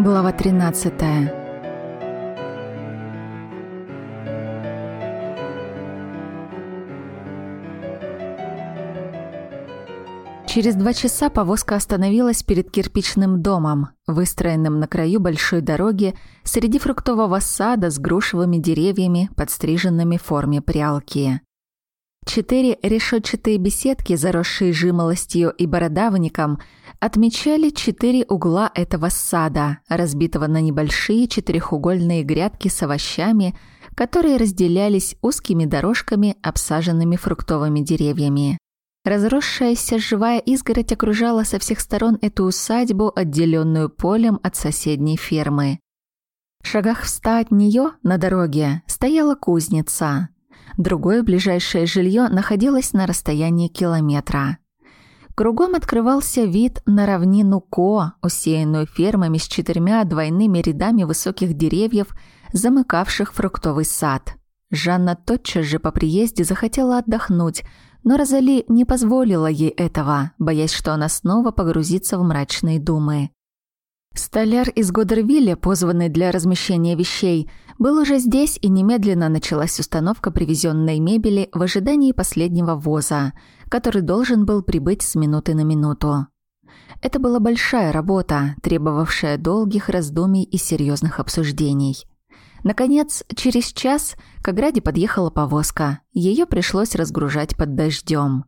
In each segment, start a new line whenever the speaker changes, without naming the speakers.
Глава 13. Через два часа повозка остановилась перед кирпичным домом, выстроенным на краю большой дороги среди фруктового сада с грушевыми деревьями, подстриженными в форме прялки. Четыре решетчатые беседки, заросшие жимолостью и бородавником, отмечали четыре угла этого сада, разбитого на небольшие четырехугольные грядки с овощами, которые разделялись узкими дорожками, обсаженными фруктовыми деревьями. Разросшаяся живая изгородь окружала со всех сторон эту усадьбу, отделенную полем от соседней фермы. В шагах в ста от нее на дороге стояла кузница. Другое ближайшее жилье находилось на расстоянии километра. Кругом открывался вид на равнину Ко, усеянную фермами с четырьмя двойными рядами высоких деревьев, замыкавших фруктовый сад. Жанна тотчас же по приезде захотела отдохнуть, но Розали не позволила ей этого, боясь, что она снова погрузится в мрачные думы. Столяр из Годервилля, позванный для размещения вещей, был уже здесь, и немедленно началась установка привезенной мебели в ожидании последнего воза, который должен был прибыть с минуты на минуту. Это была большая работа, требовавшая долгих раздумий и серьезных обсуждений. Наконец, через час к ограде подъехала повозка. Ее пришлось разгружать под дождем.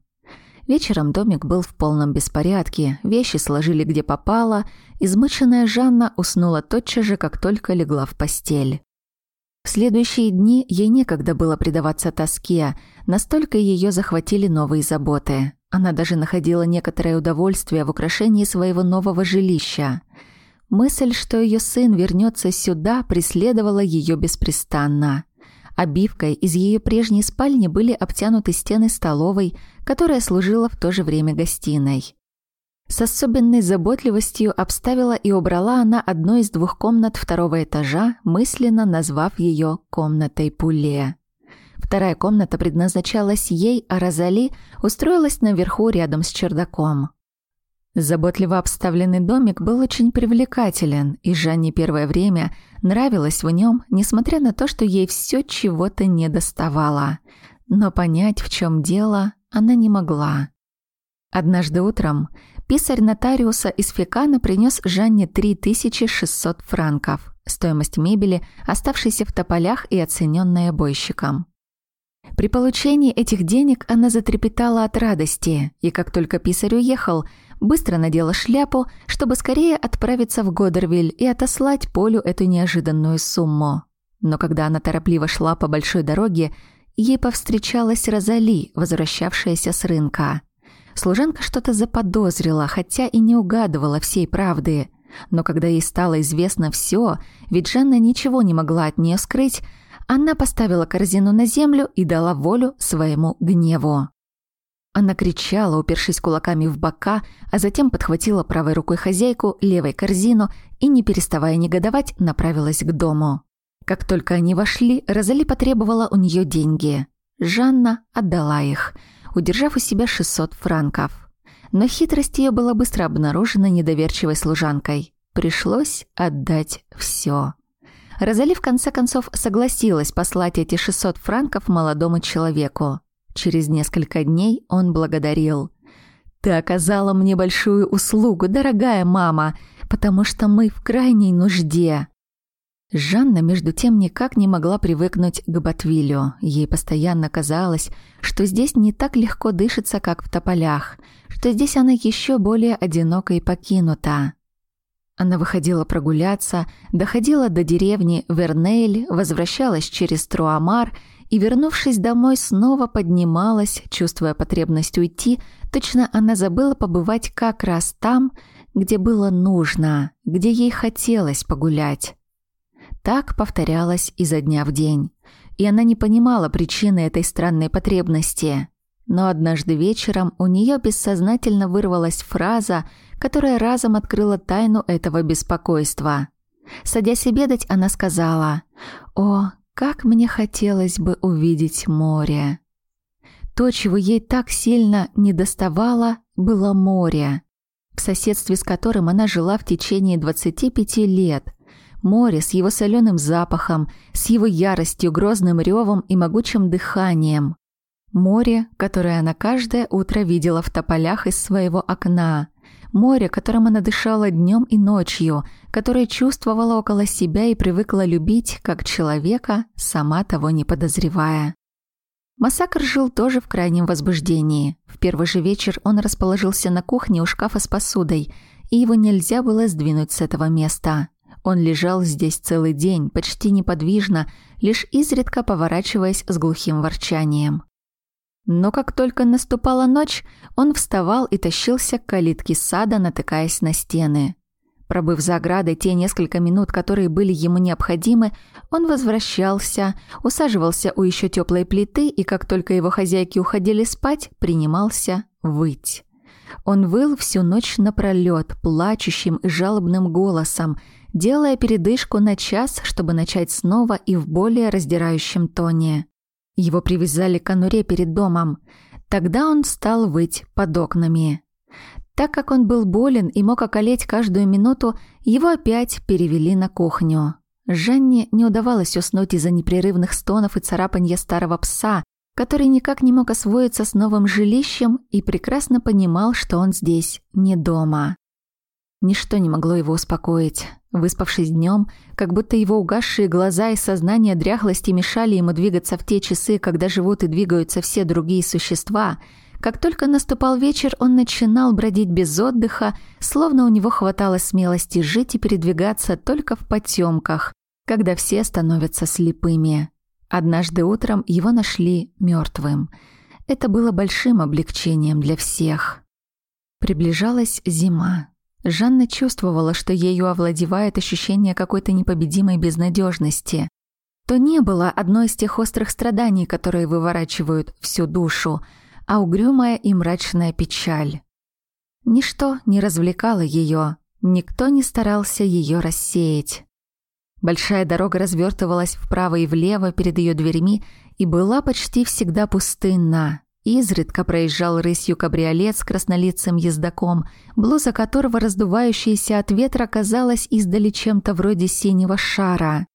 Вечером домик был в полном беспорядке, вещи сложили где попало, измученная Жанна уснула тотчас же, как только легла в постель. В следующие дни ей некогда было предаваться тоске, настолько ее захватили новые заботы. Она даже находила некоторое удовольствие в украшении своего нового жилища. Мысль, что ее сын вернется сюда, преследовала ее беспрестанно. Обивкой из ее прежней спальни были обтянуты стены столовой, которая служила в то же время гостиной. С особенной заботливостью обставила и убрала она одну из двух комнат второго этажа, мысленно назвав ее «комнатой Пуле». Вторая комната предназначалась ей, а Розали устроилась наверху рядом с чердаком. Заботливо обставленный домик был очень привлекателен, и Жанне первое время нравилось в нем, несмотря на то, что ей все чего-то не доставало. Но понять, в чем дело, она не могла. Однажды утром Писарь нотариуса из Фекана принес Жанне 3600 франков, стоимость мебели, оставшейся в тополях и оцененная бойщиком. При получении этих денег она затрепетала от радости, и как только писарь уехал, быстро надела шляпу, чтобы скорее отправиться в Годервиль и отослать Полю эту неожиданную сумму. Но когда она торопливо шла по большой дороге, ей повстречалась Розали, возвращавшаяся с рынка. Служанка что-то заподозрила, хотя и не угадывала всей правды. Но когда ей стало известно все, ведь Жанна ничего не могла от нее скрыть, она поставила корзину на землю и дала волю своему гневу. Она кричала, упершись кулаками в бока, а затем подхватила правой рукой хозяйку, левой корзину и, не переставая негодовать, направилась к дому. Как только они вошли, Розали потребовала у нее деньги. Жанна отдала их – удержав у себя 600 франков. Но хитрость ее была быстро обнаружена недоверчивой служанкой. Пришлось отдать все. Розали в конце концов согласилась послать эти 600 франков молодому человеку. Через несколько дней он благодарил. «Ты оказала мне большую услугу, дорогая мама, потому что мы в крайней нужде». Жанна, между тем, никак не могла привыкнуть к Батвилю. Ей постоянно казалось, что здесь не так легко дышится, как в тополях, что здесь она еще более одинока и покинута. Она выходила прогуляться, доходила до деревни Вернейль, возвращалась через Труамар и, вернувшись домой, снова поднималась, чувствуя потребность уйти, точно она забыла побывать как раз там, где было нужно, где ей хотелось погулять. Так повторялось изо дня в день. И она не понимала причины этой странной потребности. Но однажды вечером у нее бессознательно вырвалась фраза, которая разом открыла тайну этого беспокойства. Садясь обедать, она сказала «О, как мне хотелось бы увидеть море!» То, чего ей так сильно недоставало, было море. в соседстве с которым она жила в течение 25 лет. Море с его соленым запахом, с его яростью, грозным ревом и могучим дыханием. Море, которое она каждое утро видела в тополях из своего окна. Море, которым она дышала днем и ночью, которое чувствовала около себя и привыкла любить как человека, сама того не подозревая. Массакр жил тоже в крайнем возбуждении. В первый же вечер он расположился на кухне у шкафа с посудой, и его нельзя было сдвинуть с этого места. Он лежал здесь целый день, почти неподвижно, лишь изредка поворачиваясь с глухим ворчанием. Но как только наступала ночь, он вставал и тащился к калитке сада, натыкаясь на стены. Пробыв за оградой те несколько минут, которые были ему необходимы, он возвращался, усаживался у еще теплой плиты и, как только его хозяйки уходили спать, принимался выть. Он выл всю ночь напролёт, плачущим и жалобным голосом, делая передышку на час, чтобы начать снова и в более раздирающем тоне. Его привязали к конуре перед домом. Тогда он стал выть под окнами. Так как он был болен и мог околеть каждую минуту, его опять перевели на кухню. Жанне не удавалось уснуть из-за непрерывных стонов и царапанья старого пса, который никак не мог освоиться с новым жилищем и прекрасно понимал, что он здесь не дома. Ничто не могло его успокоить. Выспавшись днем, как будто его угасшие глаза и сознание дряхлости мешали ему двигаться в те часы, когда живут и двигаются все другие существа – как только наступал вечер, он начинал бродить без отдыха, словно у него хватало смелости жить и передвигаться только в потемках, когда все становятся слепыми. Однажды утром его нашли мертвым. Это было большим облегчением для всех. Приближалась зима. Жанна чувствовала, что ею овладевает ощущение какой-то непобедимой безнадежности. То не было одной из тех острых страданий, которые выворачивают всю душу – а угрюмая и мрачная печаль. Ничто не развлекало ее, никто не старался ее рассеять. Большая дорога развертывалась вправо и влево перед ее дверьми и была почти всегда пустынна. Изредка проезжал рысью кабриолет с краснолицым ездаком, блуза которого, раздувающаяся от ветра, казалась издали чем-то вроде синего шара.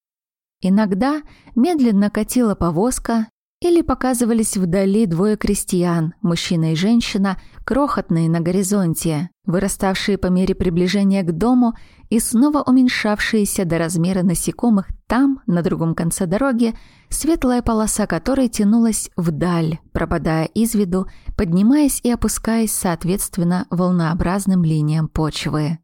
Иногда медленно катила повозка, или показывались вдали двое крестьян, мужчина и женщина, крохотные на горизонте, выраставшие по мере приближения к дому и снова уменьшавшиеся до размера насекомых там, на другом конце дороги, светлая полоса которой тянулась вдаль, пропадая из виду, поднимаясь и опускаясь соответственно волнообразным линиям почвы.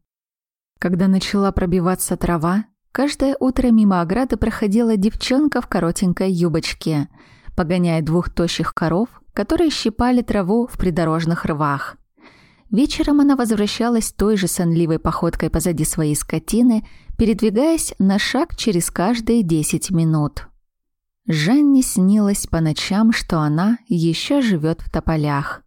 Когда начала пробиваться трава, каждое утро мимо ограды проходила девчонка в коротенькой юбочке – погоняя двух тощих коров, которые щипали траву в придорожных рвах. Вечером она возвращалась той же сонливой походкой позади своей скотины, передвигаясь на шаг через каждые десять минут. Жанне снилось по ночам, что она еще живет в тополях.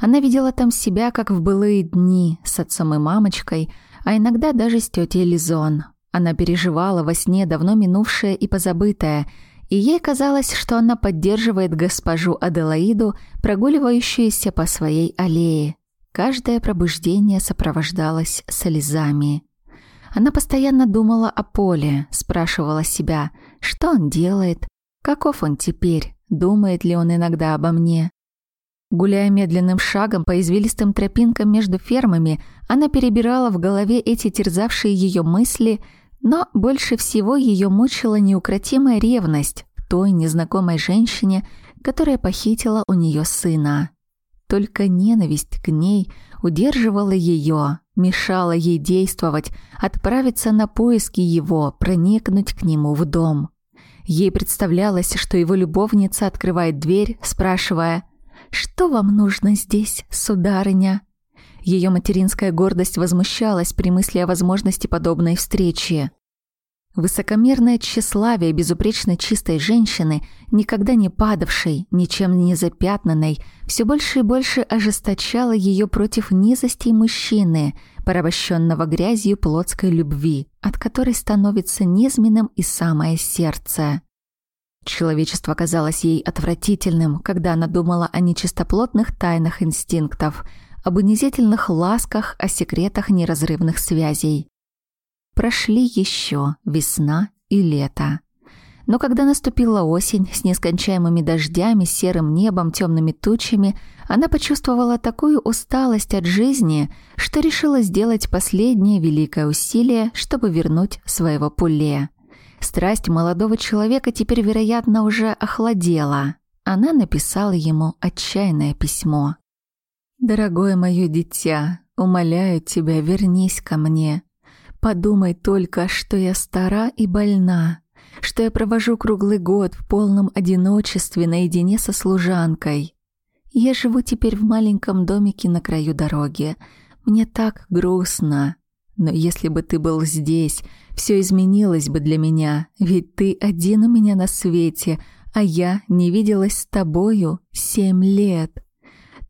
Она видела там себя, как в былые дни, с отцом и мамочкой, а иногда даже с тетей Лизон. Она переживала во сне давно минувшее и позабытое – и ей казалось, что она поддерживает госпожу Аделаиду, прогуливающуюся по своей аллее. Каждое пробуждение сопровождалось слезами. Она постоянно думала о Поле, спрашивала себя, что он делает, каков он теперь, думает ли он иногда обо мне. Гуляя медленным шагом по извилистым тропинкам между фермами, она перебирала в голове эти терзавшие ее мысли – но больше всего ее мучила неукротимая ревность к той незнакомой женщине, которая похитила у нее сына. Только ненависть к ней удерживала ее, мешала ей действовать, отправиться на поиски его, проникнуть к нему в дом. Ей представлялось, что его любовница открывает дверь, спрашивая «Что вам нужно здесь, сударыня?» Ее материнская гордость возмущалась при мысли о возможности подобной встречи. Высокомерное тщеславие безупречно чистой женщины, никогда не падавшей, ничем не запятнанной, все больше и больше ожесточало ее против низостей мужчины, порабощенного грязью плотской любви, от которой становится низменным и самое сердце. Человечество казалось ей отвратительным, когда она думала о нечистоплотных тайнах инстинктов – об унизительных ласках, о секретах неразрывных связей. Прошли еще весна и лето. Но когда наступила осень с нескончаемыми дождями, серым небом, темными тучами, она почувствовала такую усталость от жизни, что решила сделать последнее великое усилие, чтобы вернуть своего пуле. Страсть молодого человека теперь, вероятно, уже охладела. Она написала ему отчаянное письмо. «Дорогое мое дитя, умоляю тебя, вернись ко мне. Подумай только, что я стара и больна что я провожу круглый год в полном одиночестве наедине со служанкой. Я живу теперь в маленьком домике на краю дороги. Мне так грустно. Но если бы ты был здесь, все изменилось бы для меня, ведь ты один у меня на свете, а я не виделась с тобою семь лет.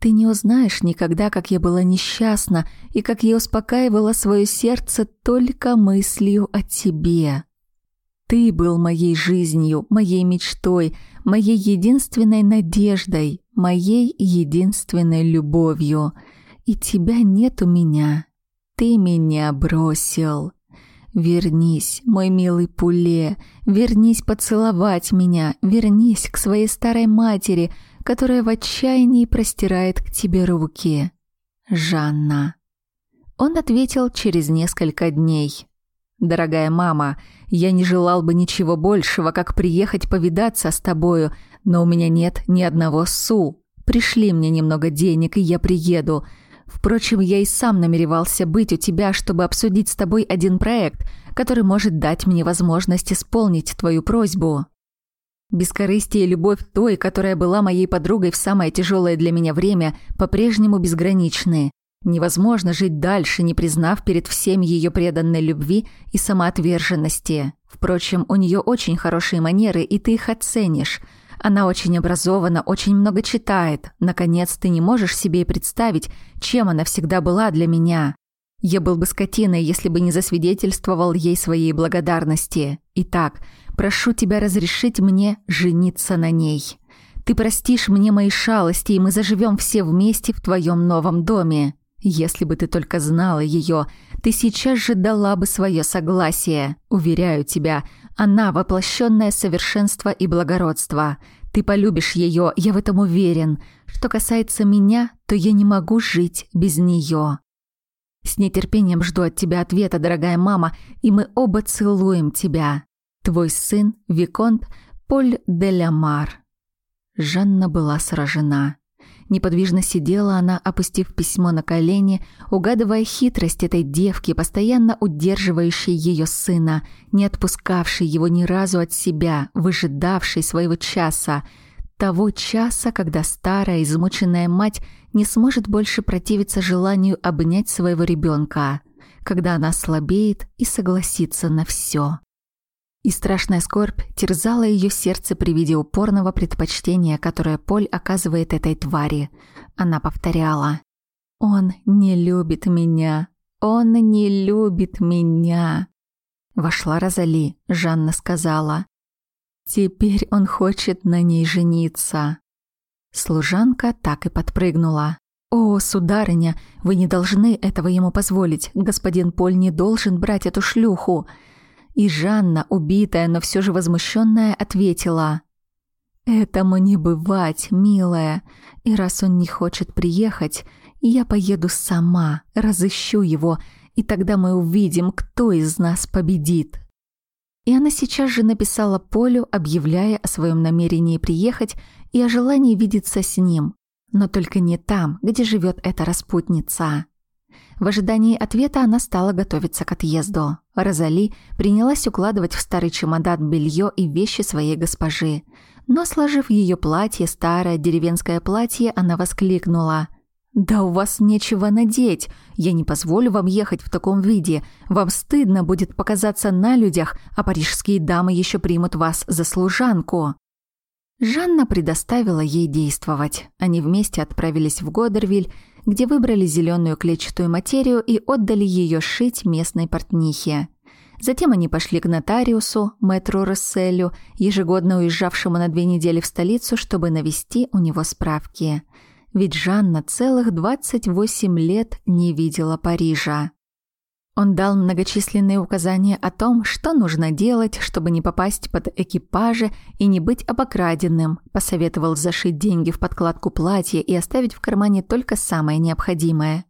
Ты не узнаешь никогда, как я была несчастна и как я успокаивала свое сердце только мыслью о тебе. Ты был моей жизнью, моей мечтой, моей единственной надеждой, моей единственной любовью. И тебя нет у меня. Ты меня бросил. Вернись, мой милый Пуле, вернись поцеловать меня, вернись к своей старой матери, которая в отчаянии простирает к тебе руки. Жанна. Он ответил через несколько дней. Дорогая мама, я не желал бы ничего большего, как приехать повидаться с тобою, но у меня нет ни одного су. Пришли мне немного денег, и я приеду. Впрочем, я и сам намеревался быть у тебя, чтобы обсудить с тобой один проект, который может дать мне возможность исполнить твою просьбу. Бескорыстие и любовь той, которая была моей подругой в самое тяжелое для меня время, по-прежнему безграничны. Невозможно жить дальше, не признав перед всеми ее преданной любви и самоотверженности. Впрочем, у нее очень хорошие манеры, и ты их оценишь. Она очень образована, очень много читает. Наконец, ты не можешь себе представить, чем она всегда была для меня. Я был бы скотиной, если бы не засвидетельствовал ей своей благодарности. Итак, прошу тебя разрешить мне жениться на ней. Ты простишь мне мои шалости, и мы заживем все вместе в твоем новом доме. Если бы ты только знала ее, ты сейчас же дала бы свое согласие. Уверяю тебя, она воплощенное совершенство и благородство. Ты полюбишь ее, я в этом уверен. Что касается меня, то я не могу жить без нее. С нетерпением жду от тебя ответа, дорогая мама, и мы оба целуем тебя. Твой сын, Виконт Поль де ля Мар. Жанна была сражена. Неподвижно сидела она, опустив письмо на колени, угадывая хитрость этой девки, постоянно удерживающей ее сына, не отпускавшей его ни разу от себя, выжидавшей своего часа, того часа, когда старая, измученная мать не сможет больше противиться желанию обнять своего ребенка, когда она слабеет и согласится на все. И страшная скорбь терзала ее сердце при виде упорного предпочтения, которое Поль оказывает этой твари. Она повторяла «Он не любит меня! Он не любит меня!» Вошла Розали, Жанна сказала «Теперь он хочет на ней жениться». Служанка так и подпрыгнула. «О, сударыня, вы не должны этого ему позволить. Господин Поль не должен брать эту шлюху. И Жанна, убитая, но все же возмущенная, ответила. «Этому не бывать, милая. И раз он не хочет приехать, я поеду сама, разыщу его, и тогда мы увидим, кто из нас победит». И она сейчас же написала Полю, объявляя о своем намерении приехать и о желании видеться с ним, но только не там, где живет эта распутница. В ожидании ответа она стала готовиться к отъезду. Розали принялась укладывать в старый чемодан белье и вещи своей госпожи. Но, сложив ее платье, старое деревенское платье, она воскликнула. «Да у вас нечего надеть. Я не позволю вам ехать в таком виде. Вам стыдно будет показаться на людях, а парижские дамы еще примут вас за служанку». Жанна предоставила ей действовать. Они вместе отправились в Годервиль, где выбрали зеленую клетчатую материю и отдали ее шить местной портнихе. Затем они пошли к нотариусу, мэтру Расселю, ежегодно уезжавшему на две недели в столицу, чтобы навести у него справки. ведь Жанна целых 28 лет не видела Парижа. Он дал многочисленные указания о том, что нужно делать, чтобы не попасть под экипажи и не быть обокраденным, посоветовал зашить деньги в подкладку платья и оставить в кармане только самое необходимое.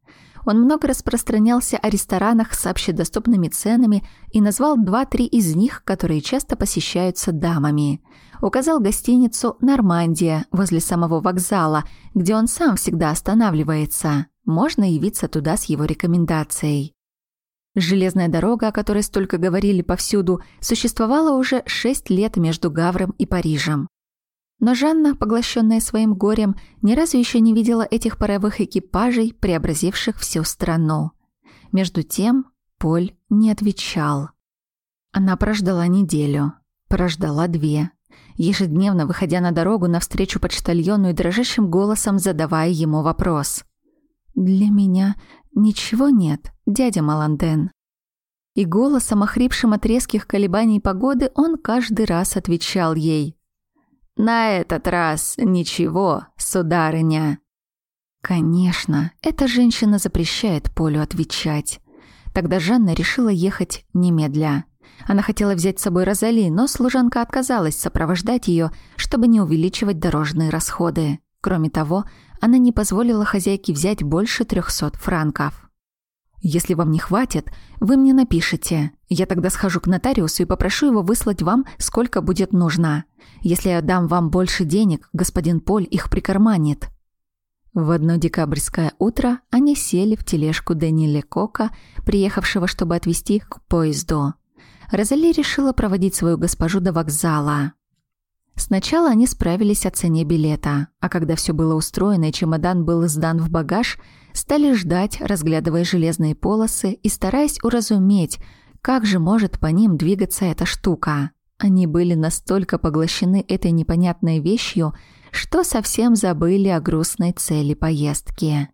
Он много распространялся о ресторанах с общедоступными ценами и назвал два-три из них, которые часто посещаются дамами. Указал гостиницу «Нормандия» возле самого вокзала, где он сам всегда останавливается. Можно явиться туда с его рекомендацией. Железная дорога, о которой столько говорили повсюду, существовала уже шесть лет между Гавром и Парижем. Но Жанна, поглощенная своим горем, ни разу еще не видела этих паровых экипажей, преобразивших всю страну. Между тем Поль не отвечал. Она прождала неделю, прождала две, ежедневно выходя на дорогу навстречу почтальону и дрожащим голосом задавая ему вопрос. «Для меня «Ничего нет, дядя Маланден». И голосом, охрипшим от резких колебаний погоды, он каждый раз отвечал ей. «На этот раз ничего, сударыня». Конечно, эта женщина запрещает Полю отвечать. Тогда Жанна решила ехать немедля. Она хотела взять с собой Розали, но служанка отказалась сопровождать ее, чтобы не увеличивать дорожные расходы. Кроме того, она не позволила хозяйке взять больше трехсот франков. «Если вам не хватит, вы мне напишите. Я тогда схожу к нотариусу и попрошу его выслать вам, сколько будет нужно. Если я дам вам больше денег, господин Поль их прикарманит». В одно декабрьское утро они сели в тележку Даниэля Кока, приехавшего, чтобы отвезти их к поезду. Розали решила проводить свою госпожу до вокзала. Сначала они справились о цене билета, а когда все было устроено и чемодан был сдан в багаж, стали ждать, разглядывая железные полосы и стараясь уразуметь, как же может по ним двигаться эта штука. Они были настолько поглощены этой непонятной вещью, что совсем забыли о грустной цели поездки.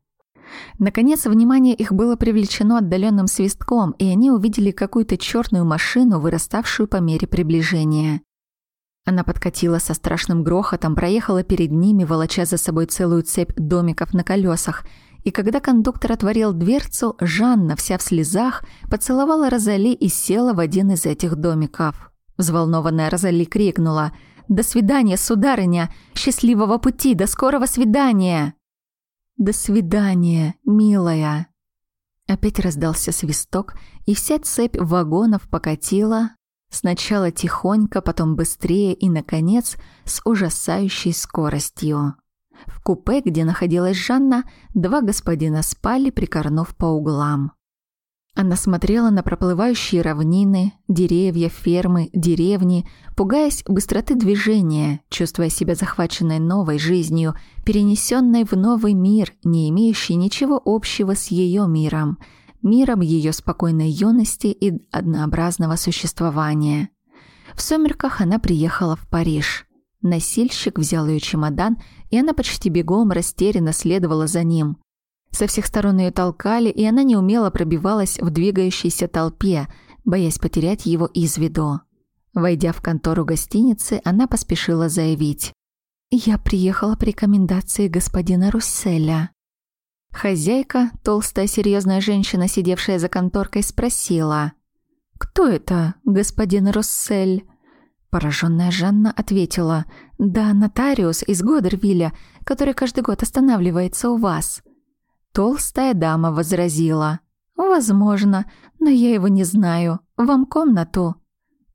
Наконец, внимание их было привлечено отдаленным свистком, и они увидели какую-то черную машину, выраставшую по мере приближения. Она подкатила со страшным грохотом, проехала перед ними, волоча за собой целую цепь домиков на колесах. И когда кондуктор отворил дверцу, Жанна, вся в слезах, поцеловала Розали и села в один из этих домиков. Взволнованная Розали крикнула «До свидания, сударыня! Счастливого пути! До скорого свидания!» «До свидания, милая!» Опять раздался свисток, и вся цепь вагонов покатила, Сначала тихонько, потом быстрее и, наконец, с ужасающей скоростью. В купе, где находилась Жанна, два господина спали, прикорнув по углам. Она смотрела на проплывающие равнины, деревья, фермы, деревни, пугаясь быстроты движения, чувствуя себя захваченной новой жизнью, перенесенной в новый мир, не имеющий ничего общего с ее миром – миром ее спокойной юности и однообразного существования. В сумерках она приехала в Париж. Носильщик взял ее чемодан, и она почти бегом растерянно следовала за ним. Со всех сторон ее толкали, и она неумело пробивалась в двигающейся толпе, боясь потерять его из виду. Войдя в контору гостиницы, она поспешила заявить. «Я приехала по рекомендации господина Русселя». Хозяйка, толстая серьезная женщина, сидевшая за конторкой, спросила. «Кто это, господин Россель?» Пораженная Жанна ответила. «Да, нотариус из Годервилля, который каждый год останавливается у вас». Толстая дама возразила. «Возможно, но я его не знаю. Вам комнату?»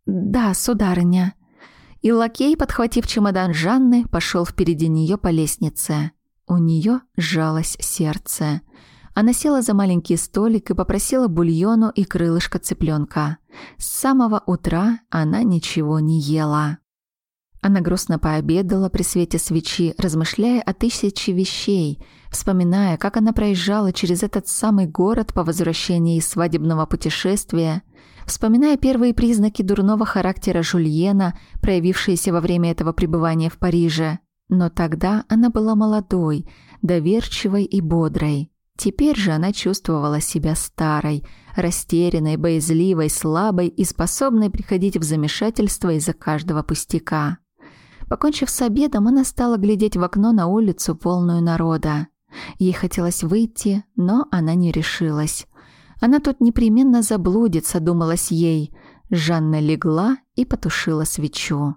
«Да, сударыня». И лакей, подхватив чемодан Жанны, пошел впереди нее по лестнице. У нее сжалось сердце. Она села за маленький столик и попросила бульону и крылышко цыпленка. С самого утра она ничего не ела. Она грустно пообедала при свете свечи, размышляя о тысяче вещей, вспоминая, как она проезжала через этот самый город по возвращении из свадебного путешествия, вспоминая первые признаки дурного характера Жульена, проявившиеся во время этого пребывания в Париже. Но тогда она была молодой, доверчивой и бодрой. Теперь же она чувствовала себя старой, растерянной, боязливой, слабой и способной приходить в замешательство из-за каждого пустяка. Покончив с обедом, она стала глядеть в окно на улицу, полную народа. Ей хотелось выйти, но она не решилась. Она тут непременно заблудится, думалось ей. Жанна легла и потушила свечу.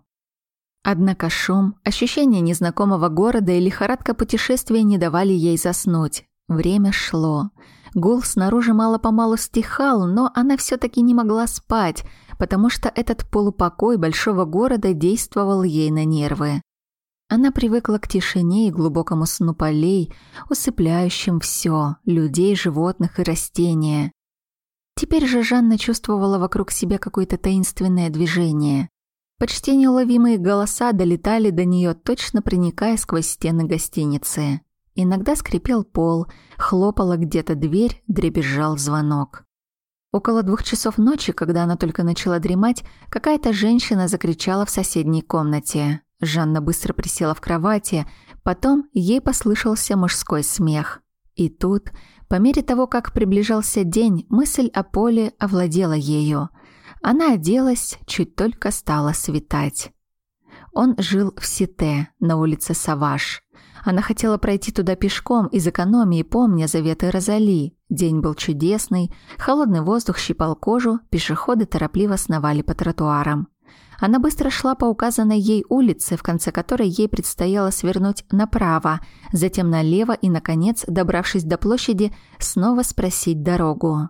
Однако шум, ощущение незнакомого города и лихорадка путешествия не давали ей заснуть. Время шло. Гул снаружи мало-помалу стихал, но она все таки не могла спать, потому что этот полупокой большого города действовал ей на нервы. Она привыкла к тишине и глубокому сну полей, усыпляющим все — людей, животных и растения. Теперь же Жанна чувствовала вокруг себя какое-то таинственное движение. Почти неуловимые голоса долетали до нее, точно проникая сквозь стены гостиницы. Иногда скрипел пол, хлопала где-то дверь, дребезжал звонок. Около двух часов ночи, когда она только начала дремать, какая-то женщина закричала в соседней комнате. Жанна быстро присела в кровати, потом ей послышался мужской смех. И тут, по мере того, как приближался день, мысль о Поле овладела ею. Она оделась, чуть только стало светать. Он жил в Сите, на улице Саваш. Она хотела пройти туда пешком из экономии, помня заветы Розали. День был чудесный, холодный воздух щипал кожу, пешеходы торопливо сновали по тротуарам. Она быстро шла по указанной ей улице, в конце которой ей предстояло свернуть направо, затем налево и, наконец, добравшись до площади, снова спросить дорогу.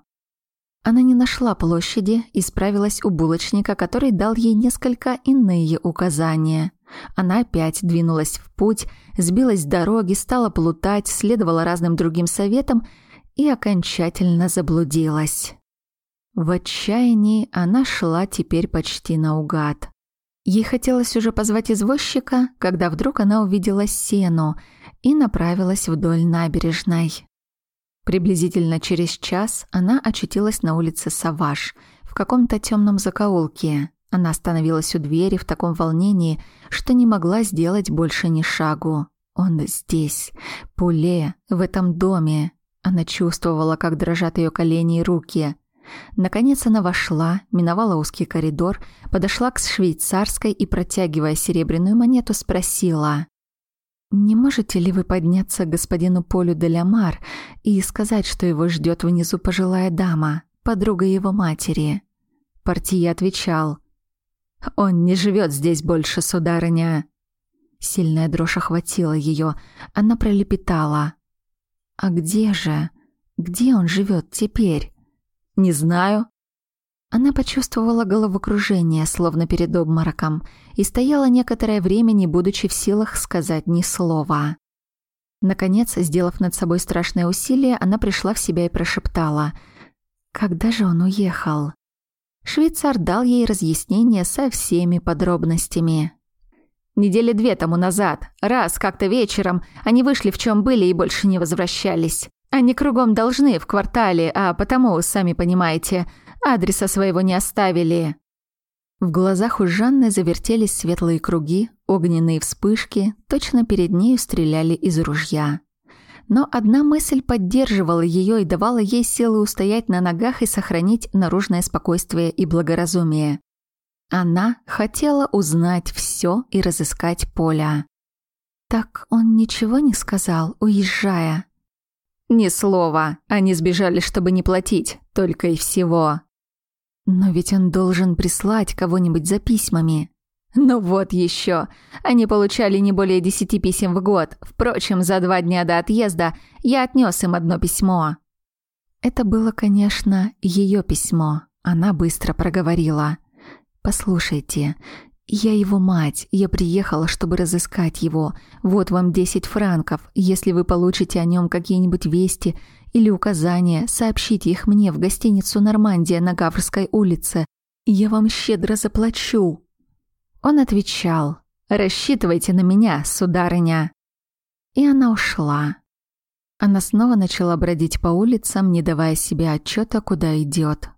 Она не нашла площади и справилась у булочника, который дал ей несколько иные указания. Она опять двинулась в путь, сбилась с дороги, стала плутать, следовала разным другим советам и окончательно заблудилась. В отчаянии она шла теперь почти наугад. Ей хотелось уже позвать извозчика, когда вдруг она увидела сену и направилась вдоль набережной. Приблизительно через час она очутилась на улице Саваш, в каком-то темном закоулке. Она остановилась у двери в таком волнении, что не могла сделать больше ни шагу. Он здесь, Пуле, в этом доме. Она чувствовала, как дрожат ее колени и руки. Наконец она вошла, миновала узкий коридор, подошла к швейцарской и, протягивая серебряную монету, спросила. «Не можете ли вы подняться к господину Полю де Лямар и сказать, что его ждет внизу пожилая дама, подруга его матери?» Портье отвечал. «Он не живет здесь больше, сударыня». Сильная дрожь охватила ее. Она пролепетала. «А где же? Где он живет теперь?» «Не знаю. Она почувствовала головокружение, словно перед обмороком, и стояла некоторое время, не будучи в силах сказать ни слова. Наконец, сделав над собой страшное усилие, она пришла в себя и прошептала. «Когда же он уехал?» Швейцар дал ей разъяснение со всеми подробностями. Недели две тому назад, раз как-то вечером, они вышли в чем были и больше не возвращались. Они кругом должны в квартале, а потому, сами понимаете, Адреса своего не оставили». В глазах у Жанны завертелись светлые круги, огненные вспышки, точно перед нею стреляли из ружья. Но одна мысль поддерживала ее и давала ей силы устоять на ногах и сохранить наружное спокойствие и благоразумие. Она хотела узнать все и разыскать Поля. Так он ничего не сказал, уезжая. Ни слова. Они сбежали, чтобы не платить, только и всего. Но ведь он должен прислать кого-нибудь за письмами. Ну вот еще. Они получали не более десяти писем в год. Впрочем, за два дня до отъезда я отнес им одно письмо. Это было, конечно, ее письмо. Она быстро проговорила. «Послушайте, я его мать. Я приехала, чтобы разыскать его. Вот вам десять франков. Если вы получите о нем какие-нибудь вести или указания, сообщите их мне в гостиницу «Нормандия» на Гаврской улице. Я вам щедро заплачу». Он отвечал, «Рассчитывайте на меня, сударыня». И она ушла. Она снова начала бродить по улицам, не давая себе отчета, куда идет.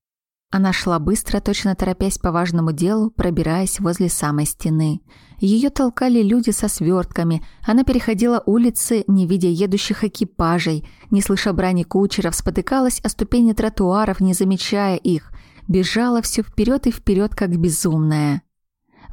Она шла быстро, точно торопясь по важному делу, пробираясь возле самой стены. Ее толкали люди со свертками. Она переходила улицы, не видя едущих экипажей, не слыша брани кучеров, спотыкалась о ступени тротуаров, не замечая их, бежала все вперед и вперед, как безумная.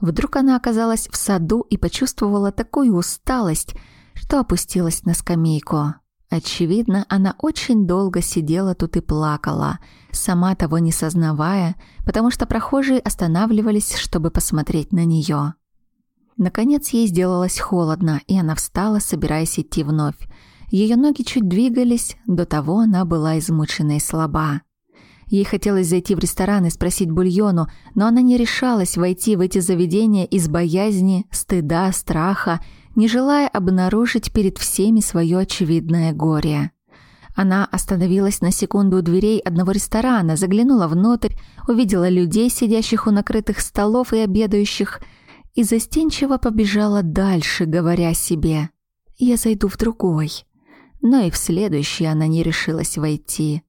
Вдруг она оказалась в саду и почувствовала такую усталость, что опустилась на скамейку. Очевидно, она очень долго сидела тут и плакала, сама того не сознавая, потому что прохожие останавливались, чтобы посмотреть на нее. Наконец ей сделалось холодно, и она встала, собираясь идти вновь. Ее ноги чуть двигались, до того она была измучена и слаба. Ей хотелось зайти в ресторан и спросить бульону, но она не решалась войти в эти заведения из боязни, стыда, страха, не желая обнаружить перед всеми свое очевидное горе. Она остановилась на секунду у дверей одного ресторана, заглянула внутрь, увидела людей, сидящих у накрытых столов и обедающих, и застенчиво побежала дальше, говоря себе «Я зайду в другой». Но и в следующий она не решилась войти.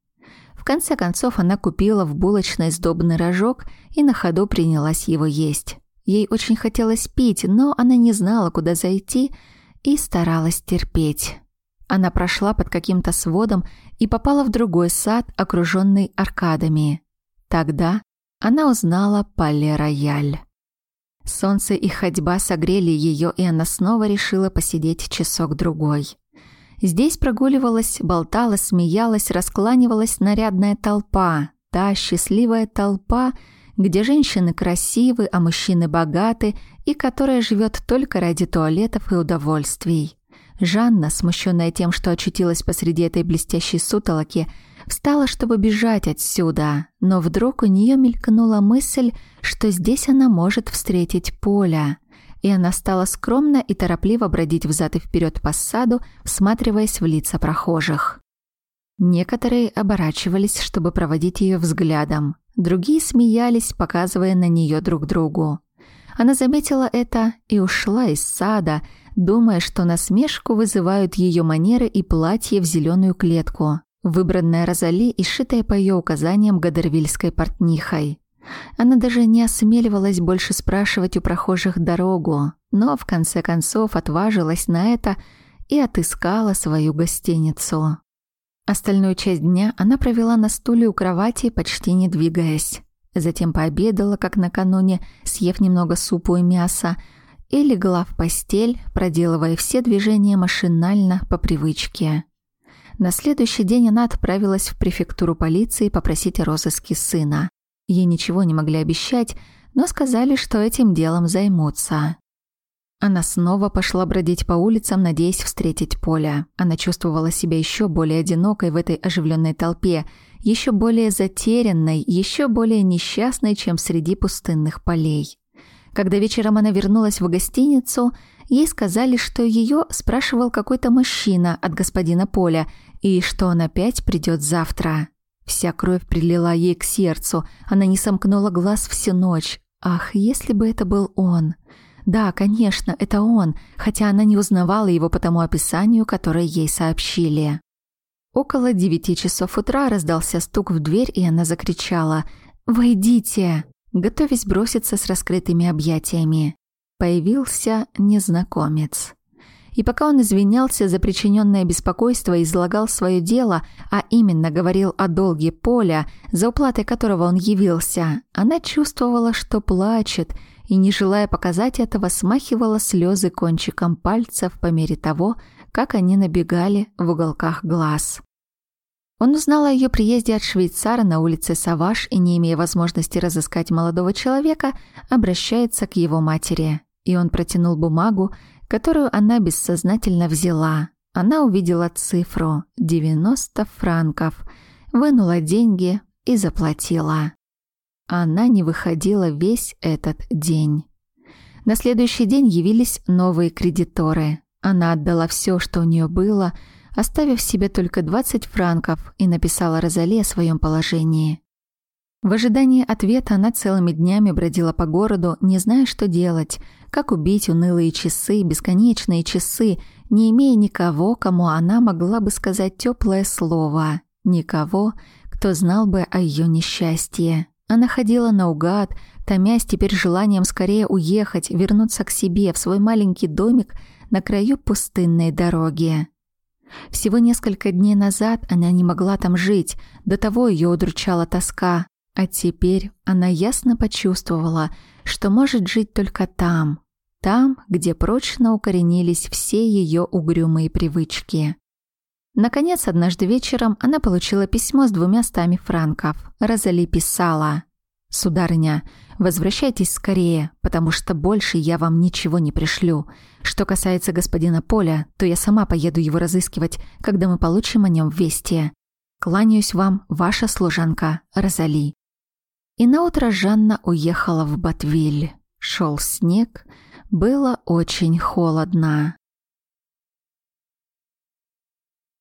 В конце концов она купила в булочной сдобный рожок и на ходу принялась его есть. Ей очень хотелось пить, но она не знала, куда зайти, и старалась терпеть. Она прошла под каким-то сводом и попала в другой сад, окруженный аркадами. Тогда она узнала Пале-Рояль. Солнце и ходьба согрели ее, и она снова решила посидеть часок-другой. Здесь прогуливалась, болтала, смеялась, раскланивалась нарядная толпа. Та счастливая толпа, где женщины красивы, а мужчины богаты, и которая живет только ради туалетов и удовольствий. Жанна, смущенная тем, что очутилась посреди этой блестящей сутолоки, встала, чтобы бежать отсюда, но вдруг у нее мелькнула мысль, что здесь она может встретить Поля и она стала скромно и торопливо бродить взад и вперед по саду, всматриваясь в лица прохожих. Некоторые оборачивались, чтобы проводить ее взглядом, другие смеялись, показывая на нее друг другу. Она заметила это и ушла из сада, думая, что насмешку вызывают ее манеры и платье в зеленую клетку, выбранное Розали и сшитое по ее указаниям гадервильской портнихой. Она даже не осмеливалась больше спрашивать у прохожих дорогу, но в конце концов отважилась на это и отыскала свою гостиницу. Остальную часть дня она провела на стуле у кровати, почти не двигаясь. Затем пообедала, как накануне, съев немного супу и мяса, и легла в постель, проделывая все движения машинально по привычке. На следующий день она отправилась в префектуру полиции попросить о розыске сына. Ей ничего не могли обещать, но сказали, что этим делом займутся. Она снова пошла бродить по улицам, надеясь встретить Поля. Она чувствовала себя еще более одинокой в этой оживленной толпе, еще более затерянной, еще более несчастной, чем среди пустынных полей. Когда вечером она вернулась в гостиницу, ей сказали, что ее спрашивал какой-то мужчина от господина Поля и что он опять придет завтра. Вся кровь прилила ей к сердцу. Она не сомкнула глаз всю ночь. Ах, если бы это был он. Да, конечно, это он, хотя она не узнавала его по тому описанию, которое ей сообщили. Около девяти часов утра раздался стук в дверь, и она закричала «Войдите!», готовясь броситься с раскрытыми объятиями. Появился незнакомец. И пока он извинялся за причиненное беспокойство и излагал свое дело, а именно говорил о долге Поля, за уплатой которого он явился, она чувствовала, что плачет, и, не желая показать этого, смахивала слезы кончиком пальцев по мере того, как они набегали в уголках глаз. Он узнал о ее приезде от швейцара на улице Саваш и, не имея возможности разыскать молодого человека, обращается к его матери. И он протянул бумагу, которую она бессознательно взяла. Она увидела цифру 90 франков, вынула деньги и заплатила. Она не выходила весь этот день. На следующий день явились новые кредиторы. Она отдала все, что у нее было, оставив себе только 20 франков и написала Розали о своем положении. В ожидании ответа она целыми днями бродила по городу, не зная, что делать, как убить унылые часы, бесконечные часы, не имея никого, кому она могла бы сказать теплое слово, никого, кто знал бы о ее несчастье. Она ходила наугад, томясь теперь желанием скорее уехать, вернуться к себе, в свой маленький домик на краю пустынной дороги. Всего несколько дней назад она не могла там жить, до того ее удручала тоска, А теперь она ясно почувствовала, что может жить только там, там, где прочно укоренились все ее угрюмые привычки. Наконец, однажды вечером она получила письмо с двумя стами франков. Розали писала «Сударыня, возвращайтесь скорее, потому что больше я вам ничего не пришлю. Что касается господина Поля, то я сама поеду его разыскивать, когда мы получим о нем вести. Кланяюсь вам, ваша служанка Розали». И наутро Жанна уехала в Батвиль. Шел снег, было очень холодно.